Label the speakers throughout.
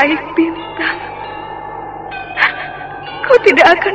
Speaker 1: meraih bintang. Kau tidak akan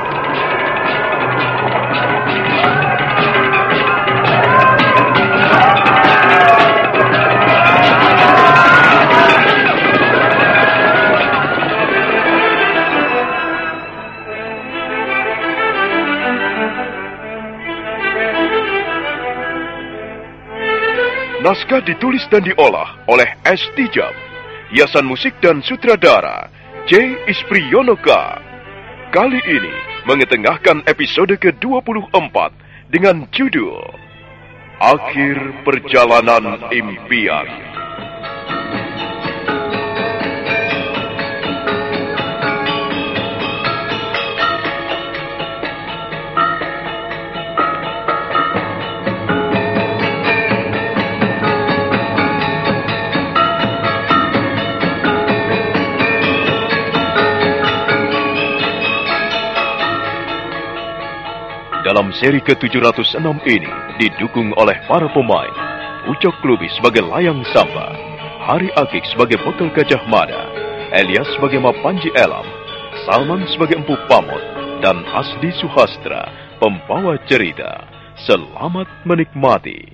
Speaker 2: Naskah ditulis dan diolah oleh S. Tijab. Hiasan musik dan sutradara J. Ispriyonoka. Kali ini mengetengahkan episode ke-24 dengan judul Akhir Perjalanan Impian. Dalam seri ke-706 ini didukung oleh para pemain Ucok Klubi sebagai Layang Samba, Hari Akik sebagai Bekal Gajah Mada, Elias sebagai Mapanji Elam, Salman sebagai Empu Pamot, dan Asdi Suhastra, pembawa cerita. Selamat menikmati.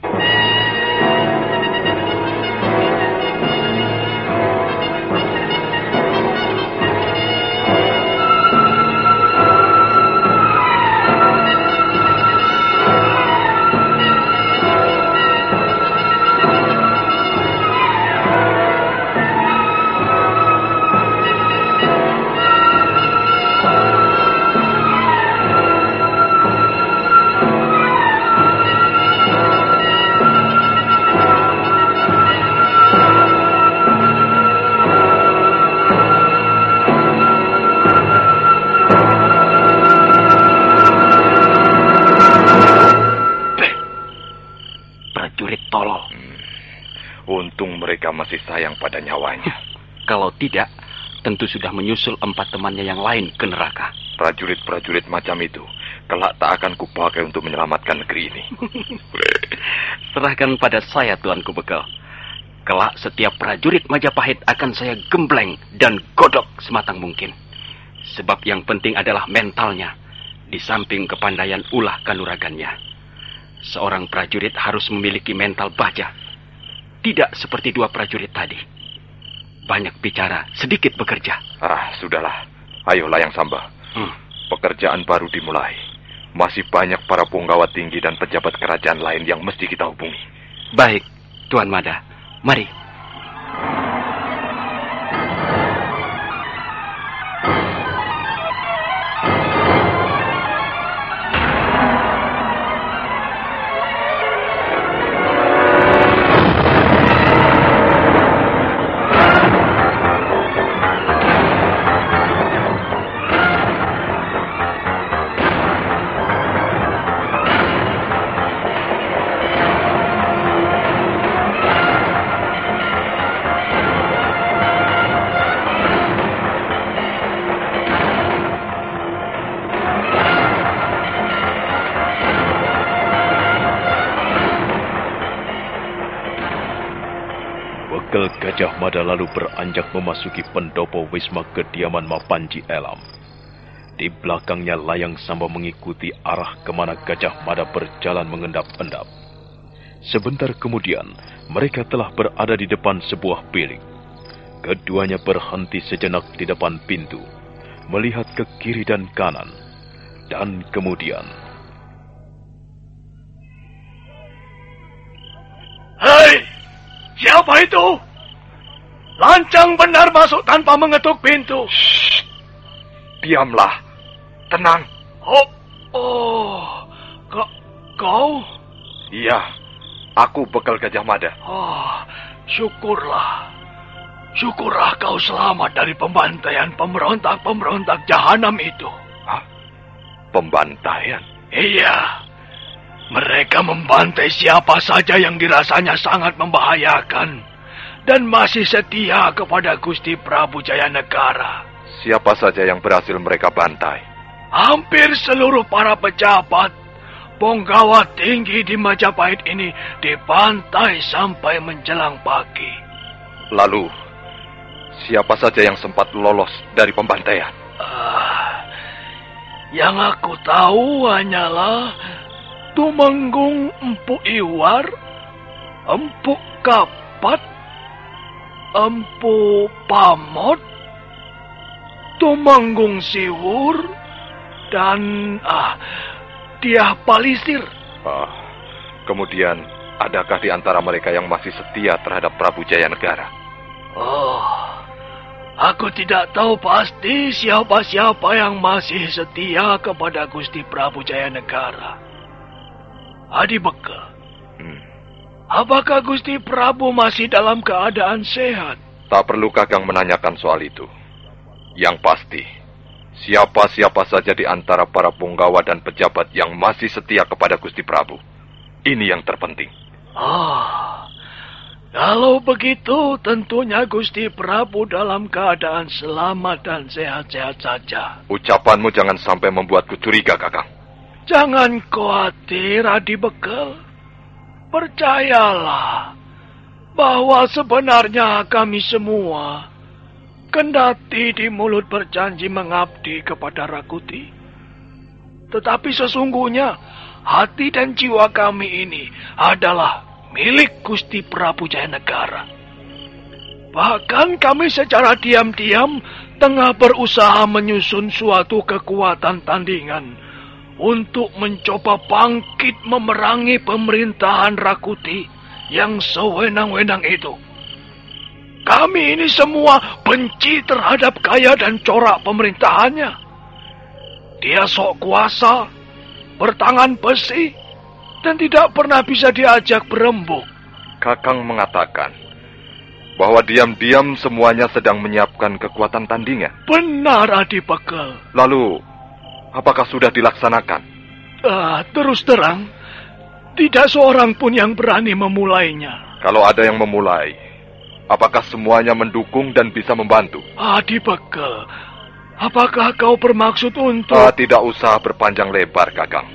Speaker 3: Prajurit tolol.
Speaker 4: Untung mereka masih sayang pada nyawanya.
Speaker 3: Kalau tidak, tentu sudah menyusul empat temannya yang lain ke neraka.
Speaker 4: Prajurit-prajurit macam itu kelak tak akan kupakai untuk menyelamatkan negeri ini.
Speaker 3: Serahkan pada saya, Tuanku Bekal. Kelak setiap prajurit Majapahit akan saya gembleng dan godok sematang mungkin. Sebab yang penting adalah mentalnya, di samping kepandaian ulah kanuragannya. Seorang prajurit harus memiliki mental baja. Tidak seperti dua prajurit tadi. Banyak bicara, sedikit bekerja.
Speaker 4: Ah, sudahlah. Ayo layang samba.
Speaker 3: Hmm.
Speaker 4: Pekerjaan baru dimulai. Masih banyak para punggawa tinggi dan pejabat kerajaan lain yang mesti kita hubungi.
Speaker 3: Baik, Tuan Mada. Mari.
Speaker 2: Gajah Mada lalu beranjak memasuki pendopo wisma kediaman Mapanji Elam. Di belakangnya Layang Samba mengikuti arah ke mana Gajah Mada berjalan mengendap-endap. Sebentar kemudian, mereka telah berada di depan sebuah bilik. Keduanya berhenti sejenak di depan pintu, melihat ke kiri dan kanan, dan kemudian
Speaker 5: Hei, siapa itu? Lancang benar masuk tanpa mengetuk pintu.
Speaker 4: Diamlah. Tenang.
Speaker 5: Oh, oh, kau, kau?
Speaker 4: Iya, aku bekal Gajah Mada.
Speaker 5: Oh, syukurlah. Syukurlah kau selamat dari pembantaian pemberontak-pemberontak jahanam itu.
Speaker 4: Hah? Pembantaian?
Speaker 5: Iya. Mereka membantai siapa saja yang dirasanya sangat membahayakan dan masih setia kepada Gusti Prabu Jayanegara.
Speaker 4: Siapa saja yang berhasil mereka bantai?
Speaker 5: Hampir seluruh para pejabat, penggawa tinggi di Majapahit ini dibantai sampai menjelang pagi.
Speaker 4: Lalu, siapa saja yang sempat lolos dari pembantaian?
Speaker 5: Ah, yang aku tahu hanyalah Tumenggung Empu Iwar, Empu Kapat, Empu Pamot, Tumenggung Siwur, dan ah, Tiah Palisir.
Speaker 4: Ah, kemudian, adakah di antara mereka yang masih setia terhadap Prabu Jayanegara?
Speaker 5: Oh, aku tidak tahu pasti siapa-siapa yang masih setia kepada Gusti Prabu Jayanegara. Adi Bekel,
Speaker 4: Hmm.
Speaker 5: apakah Gusti Prabu masih dalam keadaan sehat?
Speaker 4: Tak perlu Kakang menanyakan soal itu. Yang pasti, siapa-siapa saja di antara para punggawa dan pejabat yang masih setia kepada Gusti Prabu. Ini yang terpenting.
Speaker 5: Ah, kalau begitu tentunya Gusti Prabu dalam keadaan selamat dan sehat-sehat saja.
Speaker 4: Ucapanmu jangan sampai membuatku curiga, Kakang.
Speaker 5: Jangan khawatir, Adi Bekel. Percayalah bahwa sebenarnya kami semua kendati di mulut berjanji mengabdi kepada Rakuti. Tetapi sesungguhnya hati dan jiwa kami ini adalah milik Gusti Prabu Jayanegara. Bahkan kami secara diam-diam tengah berusaha menyusun suatu kekuatan tandingan untuk mencoba bangkit memerangi pemerintahan Rakuti yang sewenang-wenang itu. Kami ini semua benci terhadap gaya dan corak pemerintahannya. Dia sok kuasa, bertangan besi, dan tidak pernah bisa diajak berembuk.
Speaker 4: Kakang mengatakan bahwa diam-diam semuanya sedang menyiapkan kekuatan tandingan.
Speaker 5: Benar, Adi Bekel.
Speaker 4: Lalu, apakah sudah dilaksanakan?
Speaker 5: Ah, terus terang, tidak seorang pun yang berani memulainya.
Speaker 4: Kalau ada yang memulai, apakah semuanya mendukung dan bisa membantu?
Speaker 5: Adi Bekel, apakah kau bermaksud untuk...
Speaker 4: Ah, tidak usah berpanjang lebar, Kakang.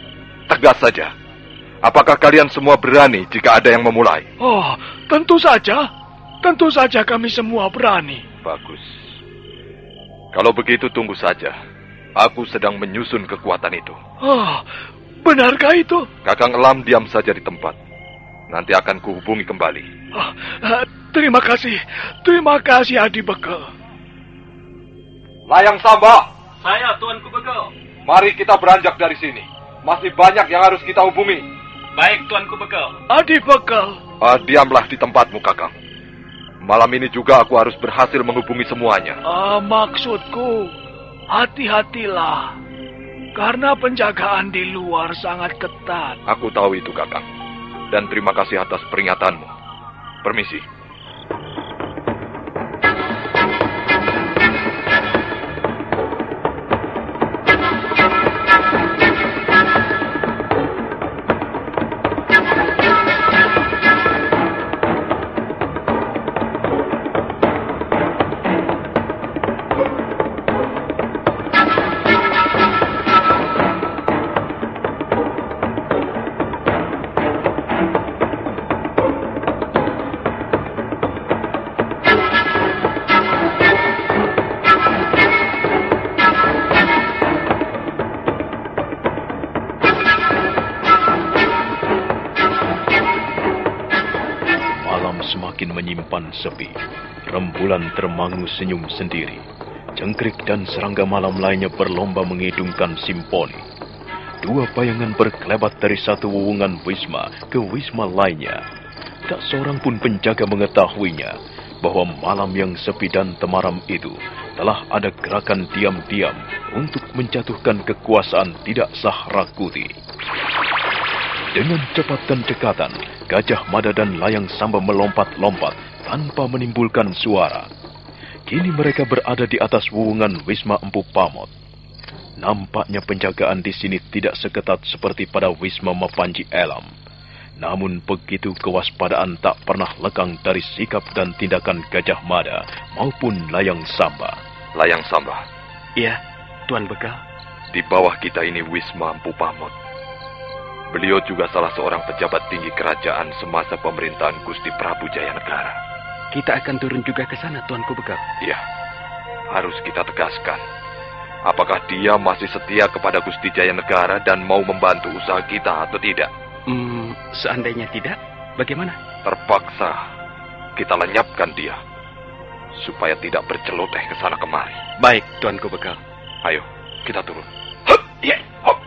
Speaker 4: Tegas saja. Apakah kalian semua berani jika ada yang memulai?
Speaker 5: Oh, tentu saja. Tentu saja kami semua berani.
Speaker 4: Bagus. Kalau begitu tunggu saja. Aku sedang menyusun kekuatan itu.
Speaker 5: Oh, benarkah itu?
Speaker 4: Kakang Elam diam saja di tempat. Nanti akan kuhubungi kembali.
Speaker 5: Oh, eh, terima kasih. Terima kasih Adi Bekel.
Speaker 4: Layang Samba,
Speaker 3: Saya Tuanku Bekel.
Speaker 4: mari kita beranjak dari sini. Masih banyak yang harus kita hubungi.
Speaker 3: Baik Tuanku Bekel.
Speaker 5: Adi Bekel.
Speaker 4: Ah, diamlah di tempatmu, Kakang. Malam ini juga aku harus berhasil menghubungi semuanya.
Speaker 5: Ah, maksudku, hati-hatilah. Karena penjagaan di luar sangat ketat.
Speaker 4: Aku tahu itu, Kakang. Dan terima kasih atas peringatanmu. Permisi.
Speaker 2: Termangu senyum sendiri. Jengkrik dan serangga malam lainnya berlomba mengidungkan simponi. Dua bayangan berkelebat dari satu wuwungan wisma ke wisma lainnya. Tak seorang pun penjaga mengetahuinya bahwa malam yang sepi dan temaram itu telah ada gerakan diam-diam untuk menjatuhkan kekuasaan tidak sah Rakuti. Dengan cepat dan cekatan, Gajah Mada dan Layang Samba melompat-lompat tanpa menimbulkan suara. Kini mereka berada di atas wuwungan Wisma Empu Pamot. Nampaknya penjagaan di sini tidak seketat seperti pada Wisma Mapanji Elam. Namun begitu kewaspadaan tak pernah lekang dari sikap dan tindakan Gajah Mada maupun Layang Samba.
Speaker 4: Layang Samba,
Speaker 3: Iya, Tuan Begal.
Speaker 4: di bawah kita ini Wisma Empu Pamot. Beliau juga salah seorang pejabat tinggi kerajaan semasa pemerintahan Gusti Prabu Jayanegara.
Speaker 3: Kita akan turun juga ke sana, Tuanku Begal.
Speaker 4: Iya, harus kita tegaskan. Apakah dia masih setia kepada Gusti Jayanegara dan mau membantu usaha kita atau tidak?
Speaker 3: Hmm, seandainya tidak, bagaimana?
Speaker 4: Terpaksa kita lenyapkan dia supaya tidak berceloteh ke sana kemari.
Speaker 3: Baik, Tuanku Begal.
Speaker 4: Ayo, kita turun.
Speaker 6: Iya. Hop.
Speaker 4: Ayo,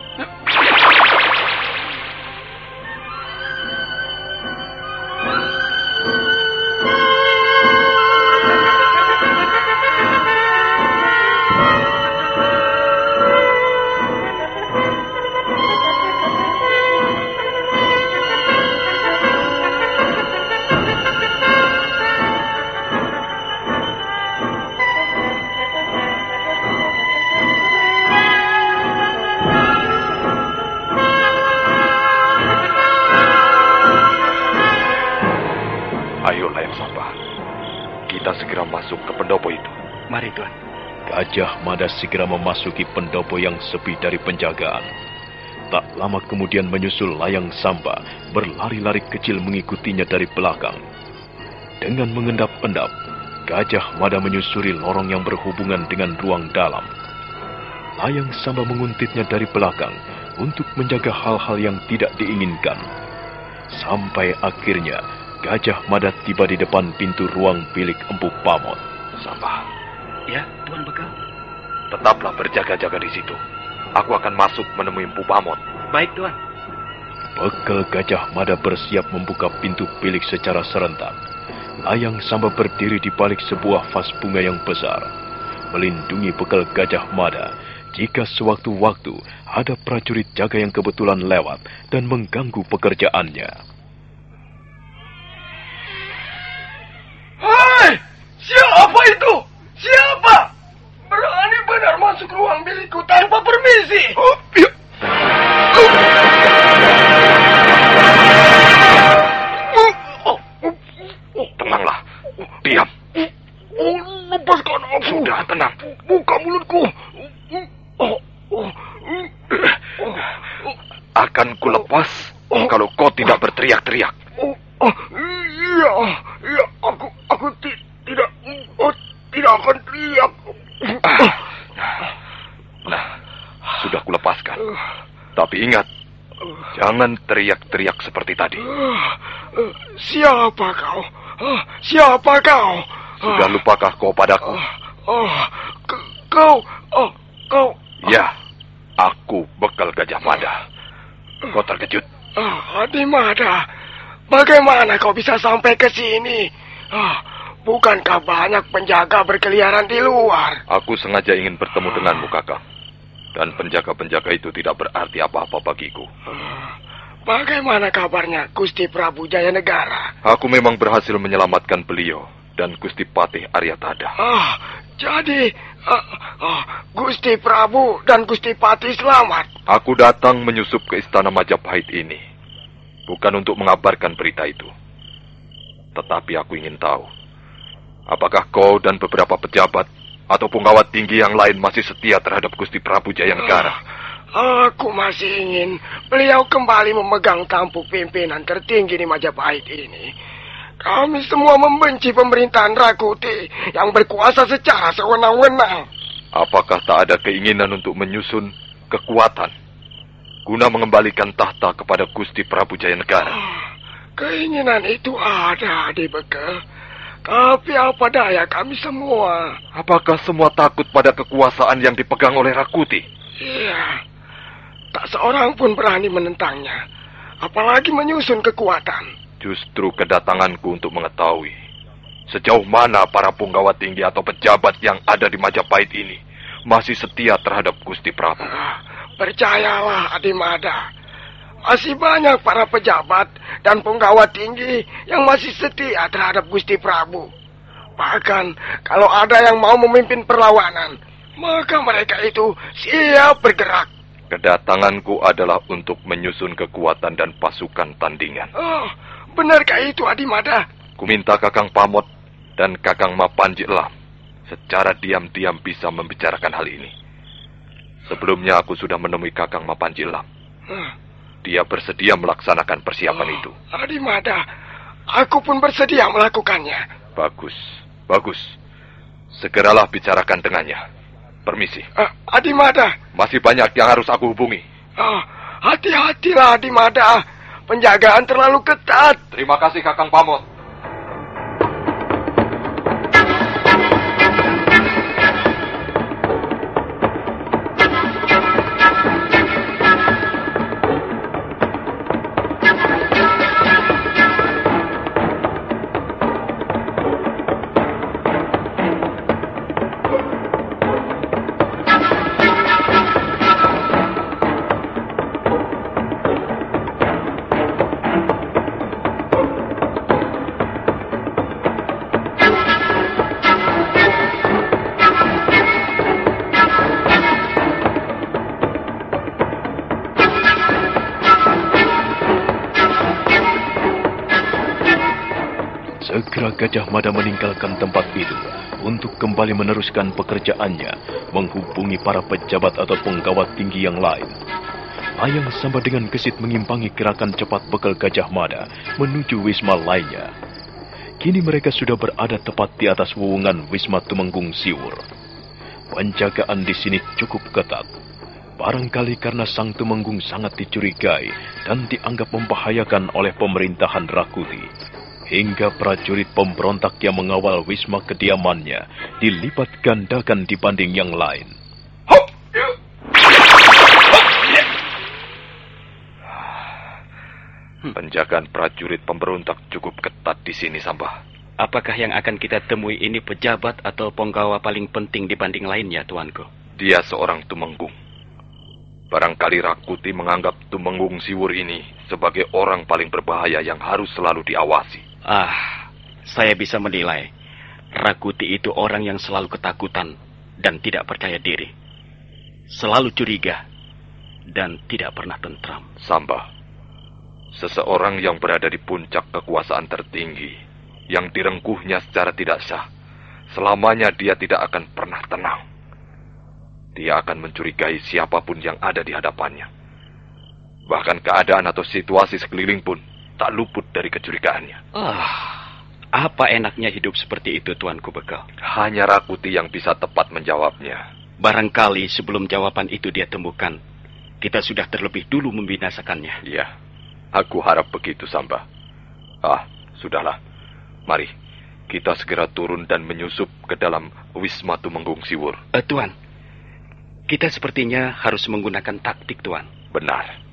Speaker 2: Mada segera memasuki pendopo yang sepi dari penjagaan. Tak lama kemudian menyusul layang samba, berlari-lari kecil mengikutinya dari belakang. Dengan mengendap-endap, Gajah Mada menyusuri lorong yang berhubungan dengan ruang dalam. Layang samba menguntitnya dari belakang untuk menjaga hal-hal yang tidak diinginkan. Sampai akhirnya, Gajah Mada tiba di depan pintu ruang bilik Empu Pamot.
Speaker 4: Samba,
Speaker 3: Ya, Tuan Begal.
Speaker 4: Tetaplah berjaga-jaga di situ. Aku akan masuk menemui Empu Pamot.
Speaker 3: Baik, Tuan.
Speaker 2: Bekel Gajah Mada bersiap membuka pintu bilik secara serentak. Layang Samba berdiri di balik sebuah vas bunga yang besar. Melindungi bekel Gajah Mada jika sewaktu-waktu ada prajurit jaga yang kebetulan lewat dan mengganggu pekerjaannya.
Speaker 6: Hai! Siapa itu? Siapa? Berani benar masuk ruang bilikku tanpa permisi. Oh, ya.
Speaker 4: Teriak-teriak seperti tadi.
Speaker 6: Siapa kau? Ah, Siapa kau?
Speaker 4: Sudah lupakah kau padaku?
Speaker 6: Oh, kau, oh, kau,
Speaker 4: Ya, aku bekal Gajah Mada. Kau terkejut?
Speaker 6: ah, di mana? Bagaimana kau bisa sampai ke sini? Ah, bukankah banyak penjaga berkeliaran di luar?
Speaker 4: Aku sengaja ingin bertemu denganmu, Kakak. Dan penjaga-penjaga itu tidak berarti apa-apa bagiku.
Speaker 6: Bagaimana kabarnya Gusti Prabu Jaya Negara?
Speaker 4: Aku memang berhasil menyelamatkan beliau dan Gusti Patih Aryatada.
Speaker 6: Ah, jadi ah, ah, Gusti Prabu dan Gusti Pati selamat.
Speaker 4: Aku datang menyusup ke istana Majapahit ini. Bukan untuk mengabarkan berita itu. Tetapi aku ingin tahu. Apakah kau dan beberapa pejabat atau pengawat tinggi yang lain masih setia terhadap Gusti Prabu Jayanegara?
Speaker 6: Aku masih ingin beliau kembali memegang tampuk pimpinan tertinggi di Majapahit ini. Kami semua membenci pemerintahan Rakuti yang berkuasa secara sewenang-wenang.
Speaker 4: Apakah tak ada keinginan untuk menyusun kekuatan guna mengembalikan tahta kepada Gusti Prabu Jayanegara?
Speaker 6: Keinginan itu ada di Bekel.
Speaker 5: Tapi apa daya kami semua?
Speaker 4: Apakah semua takut pada kekuasaan yang dipegang oleh Rakuti?
Speaker 5: Iya. Tak seorang pun berani menentangnya. Apalagi menyusun kekuatan.
Speaker 4: Justru kedatanganku untuk mengetahui sejauh mana para punggawa tinggi atau pejabat yang ada di Majapahit ini masih setia terhadap Gusti Prabu.
Speaker 5: Ah, percayalah Adimada. Masih banyak para pejabat dan punggawa tinggi yang masih setia terhadap Gusti Prabu. Bahkan kalau ada yang mau memimpin perlawanan, maka mereka itu siap bergerak.
Speaker 4: Kedatanganku adalah untuk menyusun kekuatan dan pasukan tandingan.
Speaker 5: Oh, benarkah itu Adimada?
Speaker 4: Kuminta Kakang Pamot dan Kakang Mapanji Elam secara diam-diam bisa membicarakan hal ini. Sebelumnya aku sudah menemui Kakang Mapanji.
Speaker 5: Huh.
Speaker 4: Dia bersedia melaksanakan persiapan
Speaker 5: Oh,
Speaker 4: itu.
Speaker 5: Adimada, aku pun bersedia melakukannya.
Speaker 4: Bagus, bagus. Segeralah bicarakan dengannya. Permisi.
Speaker 5: Ah, Adimada,
Speaker 4: Masih banyak yang harus aku hubungi.
Speaker 5: ah, hati-hatilah Adimada. Penjagaan terlalu ketat.
Speaker 4: Terima kasih Kakang Pamot.
Speaker 2: Segera Gajah Mada meninggalkan tempat itu untuk kembali meneruskan pekerjaannya menghubungi para pejabat atau penggawa tinggi yang lain. Layang sama dengan gesit mengimpangi gerakan cepat bekal Gajah Mada menuju Wisma lainnya. Kini mereka sudah berada tepat di atas wewungan Wisma Tumenggung Siwur. Penjagaan di sini cukup ketat. Barangkali karena Sang Tumenggung sangat dicurigai dan dianggap membahayakan oleh pemerintahan Rakuti. Hingga prajurit pemberontak yang mengawal Wisma kediamannya dilipat gandakan dibanding yang lain.
Speaker 4: Penjagaan prajurit pemberontak cukup ketat di sini, Sambah.
Speaker 3: Apakah yang akan kita temui ini pejabat atau penggawa paling penting dibanding lainnya, tuanku?
Speaker 4: Dia seorang tumenggung. Barangkali Rakuti menganggap tumenggung siwur ini sebagai orang paling berbahaya yang harus selalu diawasi.
Speaker 3: Ah, saya bisa menilai. Rakuti itu orang yang selalu ketakutan dan tidak percaya diri. Selalu curiga dan tidak pernah tentram.
Speaker 4: Sambah, seseorang yang berada di puncak kekuasaan tertinggi, yang direngkuhnya secara tidak sah, selamanya dia tidak akan pernah tenang. Dia akan mencurigai siapa pun yang ada di hadapannya. Bahkan keadaan atau situasi sekeliling pun tak luput dari kecurigaannya.
Speaker 3: Ah, apa enaknya hidup seperti itu, tuanku bekal?
Speaker 4: Hanya Rakuti yang bisa tepat menjawabnya.
Speaker 3: Barangkali sebelum jawaban itu dia temukan, kita sudah terlebih dulu membinasakannya.
Speaker 4: Iya, aku harap begitu, Samba. Ah, sudahlah. Mari, kita segera turun dan menyusup ke dalam Wisma Tumenggung Siwur.
Speaker 3: Eh, tuan, kita sepertinya harus menggunakan taktik, tuan.
Speaker 4: Benar.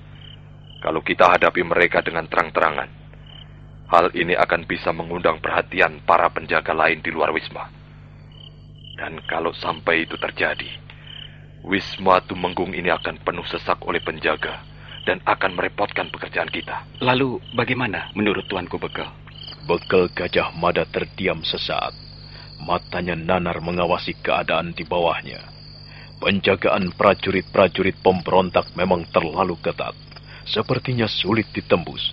Speaker 4: Kalau kita hadapi mereka dengan terang-terangan, hal ini akan bisa mengundang perhatian para penjaga lain di luar Wisma. Dan kalau sampai itu terjadi, Wisma Tumenggung ini akan penuh sesak oleh penjaga dan akan merepotkan pekerjaan kita.
Speaker 3: Lalu bagaimana menurut tuanku bekal?
Speaker 2: Bekal Gajah Mada terdiam sesaat. Matanya nanar mengawasi keadaan di bawahnya. Penjagaan prajurit-prajurit pemberontak memang terlalu ketat. Sepertinya sulit ditembus.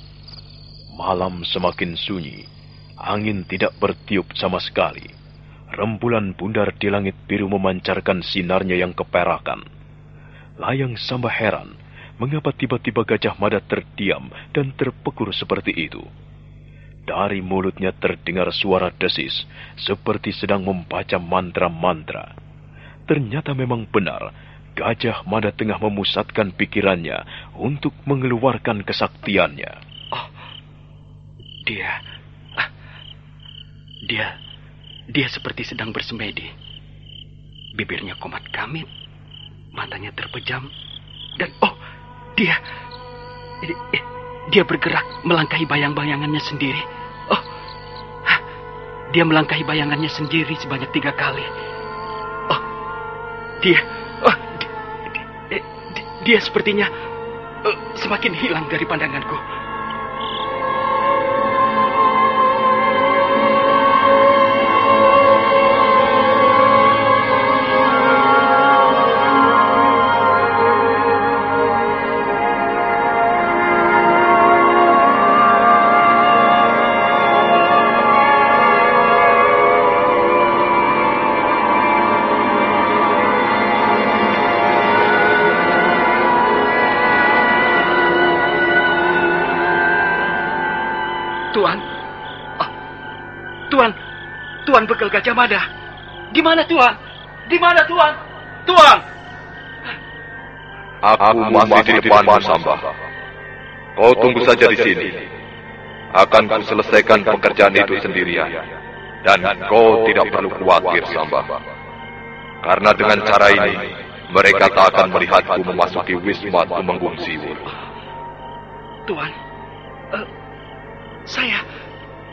Speaker 2: Malam semakin sunyi. Angin tidak bertiup sama sekali. Rembulan bundar di langit biru memancarkan sinarnya yang keperakan. Layang Samba heran mengapa tiba-tiba Gajah Mada terdiam dan terpekur seperti itu. Dari mulutnya terdengar suara desis, seperti sedang membaca mantra-mantra. Ternyata memang benar, Gajah Mada tengah memusatkan pikirannya untuk mengeluarkan kesaktiannya.
Speaker 3: Dia, ah, dia Dia seperti sedang bersemedi. Bibirnya komat kamit, matanya terpejam, dan oh, dia dia bergerak melangkahi bayang-bayangannya sendiri. Oh, dia melangkahi bayangannya sendiri sebanyak tiga kali. Oh, oh, dia, dia sepertinya uh, semakin hilang dari pandanganku. Tuan Bekal Gajah Mada. Di mana Tuan? Di mana Tuan? Tuan!
Speaker 4: Aku, masih di depanmu, Samba. Kau tunggu saja di sini. Akan ku selesaikan pekerjaan itu sendirian. Dan kau tidak perlu khawatir, Samba. Karena dengan cara ini, mereka tak akan melihatku memasuki Wisma Tumenggung Siwur.
Speaker 3: Tuan, uh, saya,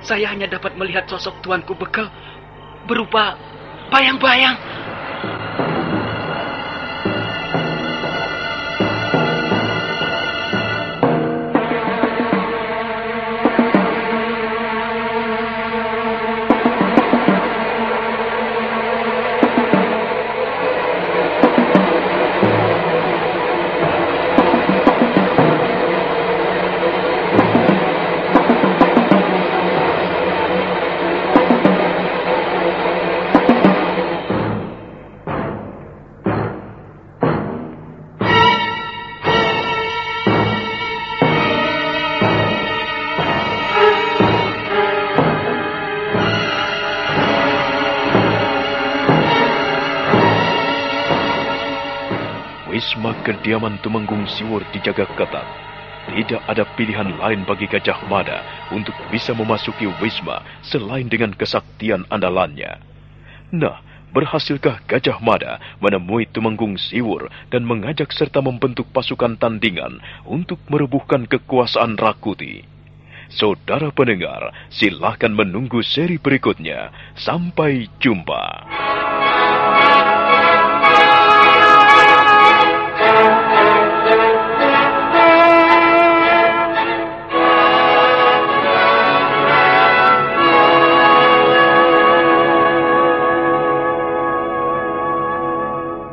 Speaker 3: saya hanya dapat melihat sosok Tuanku Bekal berupa bayang-bayang.
Speaker 2: Kediaman Tumenggung Siwur dijaga ketat. Tidak ada pilihan lain bagi Gajah Mada untuk bisa memasuki Wisma selain dengan kesaktian andalannya. Nah, berhasilkah Gajah Mada menemui Tumenggung Siwur dan mengajak serta membentuk pasukan tandingan untuk merebuhkan kekuasaan Rakuti? Saudara pendengar, silahkan menunggu seri berikutnya. Sampai jumpa.